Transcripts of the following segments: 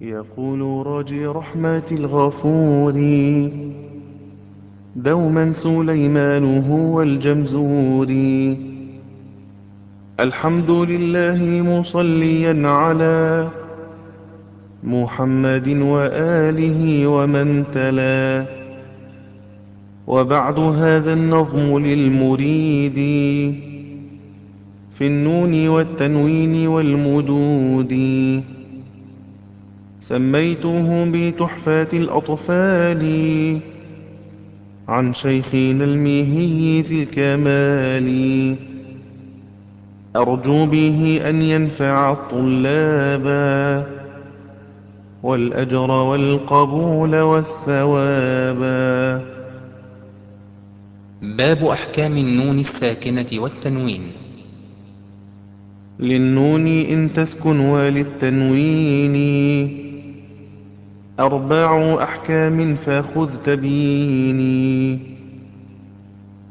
يقول راجي رحمة الغفور دوما سليمان هو الجمزور الحمد لله مصليا على محمد وآله ومن تلا. وبعد هذا النظم للمريد. في النون والتنوين والمدود. سميته بتحفات الأطفال عن شيخنا الميهي في الكمال. أرجو به أن ينفع الطلاب والأجر والقبول والثواب. باب أحكام النون الساكنة والتنوين. للنون إن تسكن وللتنوين. أربع أحكام فخذ تبيني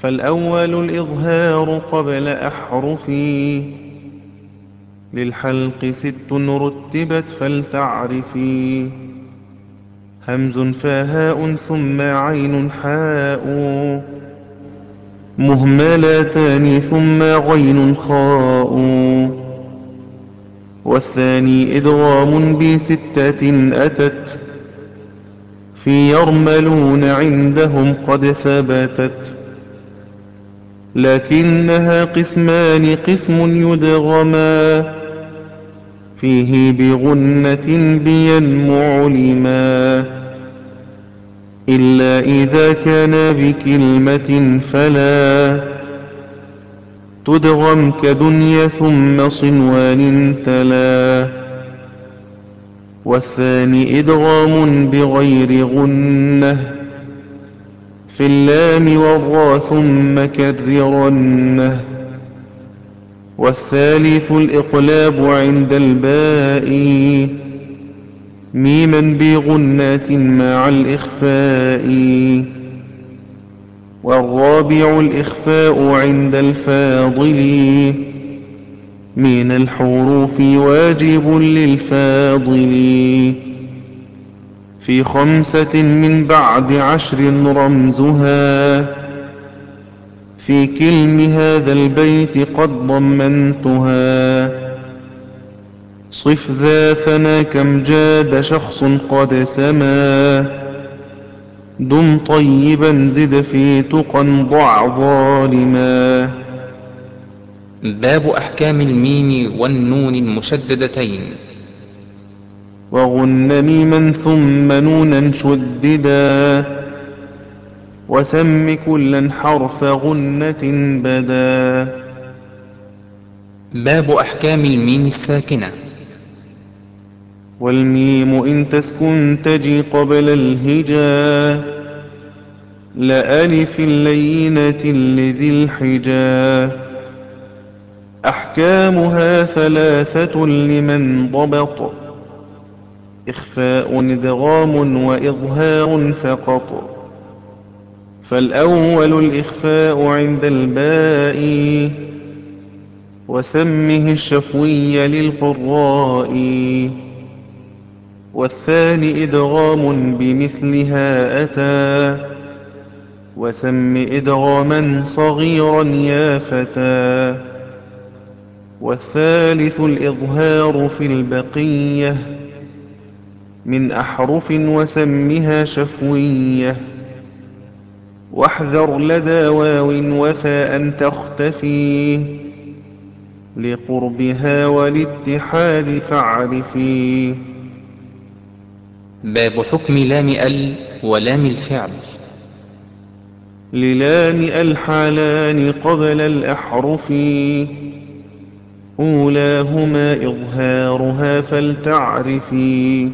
فالأول الإظهار قبل أحرفي. للحلق ست رتبت فلتعرفي. همز فهاء ثم عين حاء. مهملتان ثم غين خاء. والثاني إدغام بستة أتت. في يرملون عندهم قد ثبتت لكنها قسمان قسم يدغما فيه بغنة بينمع لما إلا إذا كان بكلمة فلا تدغم كدنيا ثم صنوان تلا. والثاني إدغام بغير غنة في اللام والراء ثم كررنة والثالث الإقلاب عند الباء ميما بغنات مع الإخفاء والرابع الإخفاء عند الفاضل من الحروف واجب للفاضل. في خمسة من بعد عشر رمزها. في كلم هذا البيت قد ضمنتها. صف ذا ثنا كم جاد شخص قد سما. دم طيبا زد في تقى ضع ظالما. باب أحكام الميم والنون المشددتين. وغن ميما ثم نونا شددا. وسم كلا حرف غنة بدا. باب أحكام الميم الساكنة. والميم إن تسكن تجي قبل الهجا لألف اللينة لذي الحجا أحكامها ثلاثة لمن ضبط. إخفاء إدغام وإظهار فقط. فالأول الإخفاء عند الباء وسمه الشفوي للقراء. والثاني إدغام بمثلها أتى وسم إدغاما صغيرا يا فتى. والثالث الإظهار في البقية من أحرف وسمها شفوية. واحذر لدى واو وفاء تختفي لقربها والاتحاد فاعرفي. باب حكم لام ال ولام الفعل. للام الحالان قبل الأحرف. أولاهما إظهارها فلتعرفي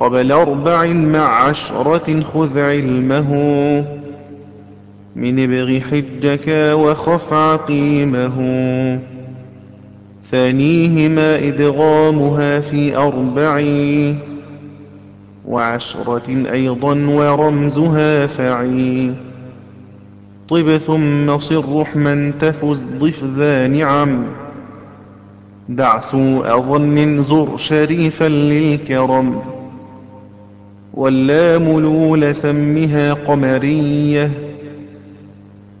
قبل أربع مع عشرة خذ علمه من ابغ حجك وخف عقيمه ثانيهما إدغامها في أربع وعشرة أيضا ورمزها فعي طب ثم صر رحما تفز ضف ذا نعم دع سوء ظن زر شريفا للكرم. واللام لول سمها قمرية.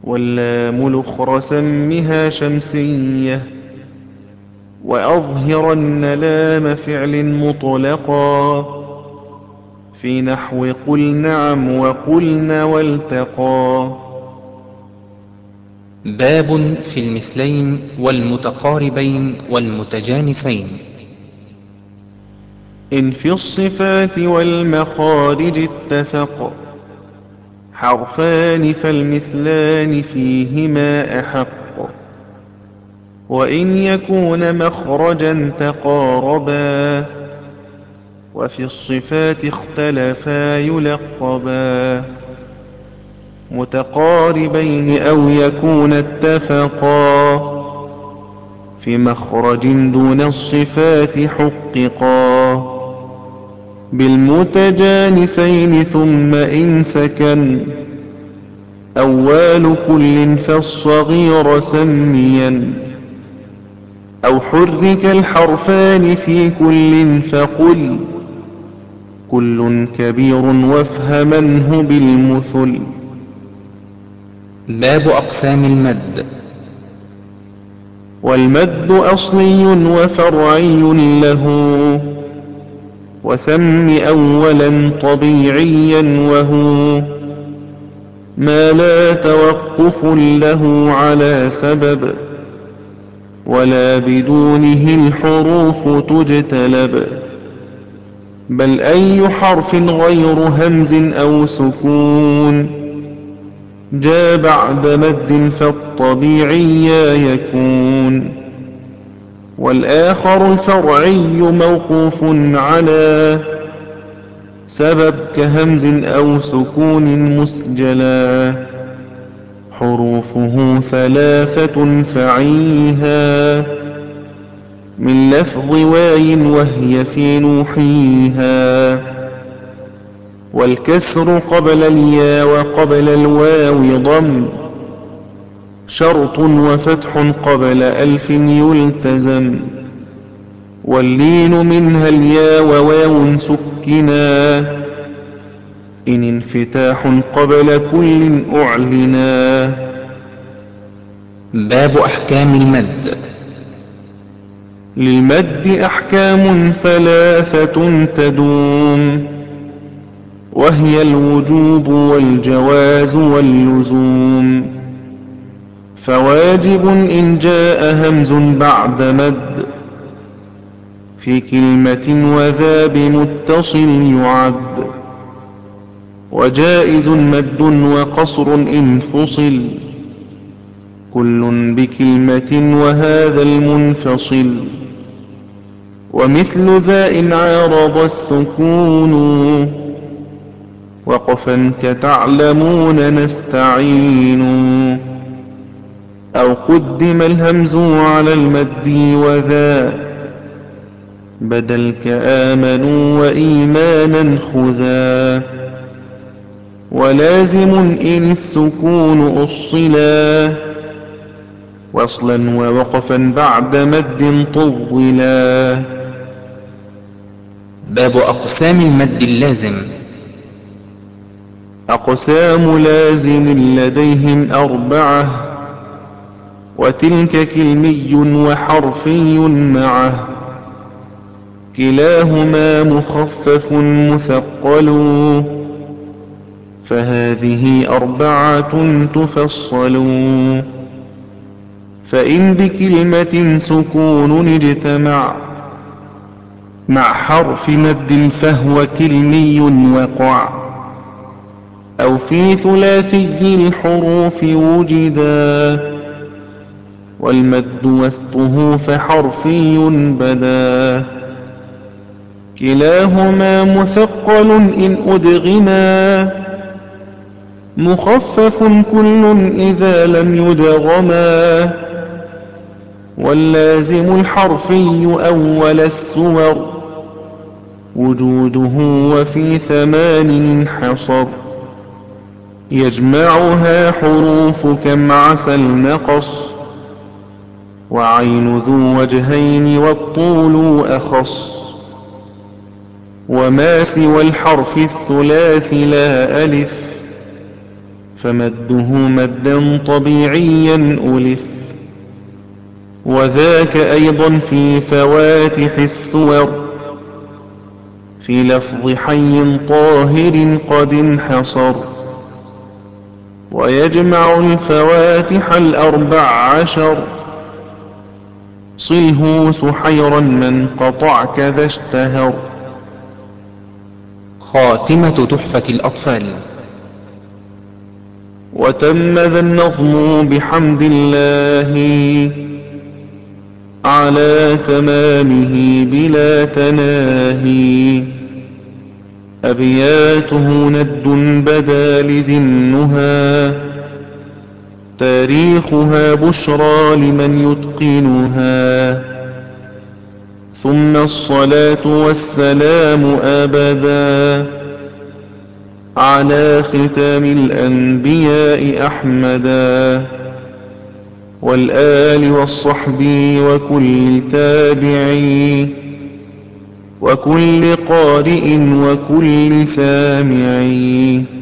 واللام الأخر سمها شمسية. وأظهرن لام فعل مطلقا. في نحو قل نعم وقلن والتقى باب في المثلين والمتقاربين والمتجانسين. إن في الصفات والمخارج اتفق. حرفان فالمثلان فيهما أحق. وإن يكون مخرجا تقاربا. وفي الصفات اختلفا يلقبا. متقاربين أو يكون اتفقا في مخرج دون الصفات حققا بالمتجانسين ثم إن سكن أول كل فالصغير سميا أو حرك الحرفان في كل فقل كل كبير وافهمنه بالمثل باب أقسام المد. والمد أصلي وفرعي له وسم أولا طبيعيا وهو ما لا توقف له على سبب ولا بدونه الحروف تجتلب. بل أي حرف غير همز أو سكون؟ جاء بعد مد فالطبيعي يكون والآخر الفرعي موقوف على سبب كهمز أو سكون مسجلا حروفه ثلاثة فعيها من لفظ واي وهي في نوحيها والكسر قبل اليا وقبل الواو ضم. شرط وفتح قبل ألف يلتزم. واللين منها اليا وواو سكنا. إن انفتاح قبل كل أعلنا. باب أحكام المد. للمد أحكام ثلاثة تدوم. وهي الوجوب والجواز واللزوم. فواجب إن جاء همز بعد مد. في كلمة وذا بمتصل يعد. وجائز مد وقصر إن فصل. كل بكلمة وهذا المنفصل. ومثل ذا إن عارض السكون. وقفا كتعلمون نستعين. أو قدم الهمز على المد وذا. بدل كآمنوا وإيمانا خذا. ولازم إن السكون أصلا. وصلا ووقفا بعد مد طولا. باب أقسام المد اللازم. أقسام لازم لديهم أربعة وتلك كلمي وحرفي معه كلاهما مخفف مثقل فهذه أربعة تفصل. فإن بكلمة سكون اجتمع مع حرف مد فهو كلمي وقع. أو في ثلاثي الحروف وجدا. والمد وسطه فحرفي بدا. كلاهما مثقل إن أدغما. مخفف كل إذا لم يدغما. واللازم الحرفي أول السور. وجوده وفي ثمان انحصر. يجمعها حروف كم عسى النقص وعين ذو وجهين والطول أخص. وما سوى الحرف الثلاث لا ألف فمده مدا طبيعيا ألف. وذاك أيضا في فواتح السور في لفظ حي طاهر قد انحصر. ويجمع الفواتح الأربع عشر صله سحيرا من قطع كذا اشتهر. خاتمة تحفة الأطفال. وتم ذا النظم بحمد الله على تمامه بلا تناهي. أبياته ند بدا لذي النهى تاريخها بشرى لمن يتقنها ثم الصلاة والسلام أبدا على ختام الأنبياء أحمدا والآل والصحب وكل تابعي وكل قارئ وكل سامعي.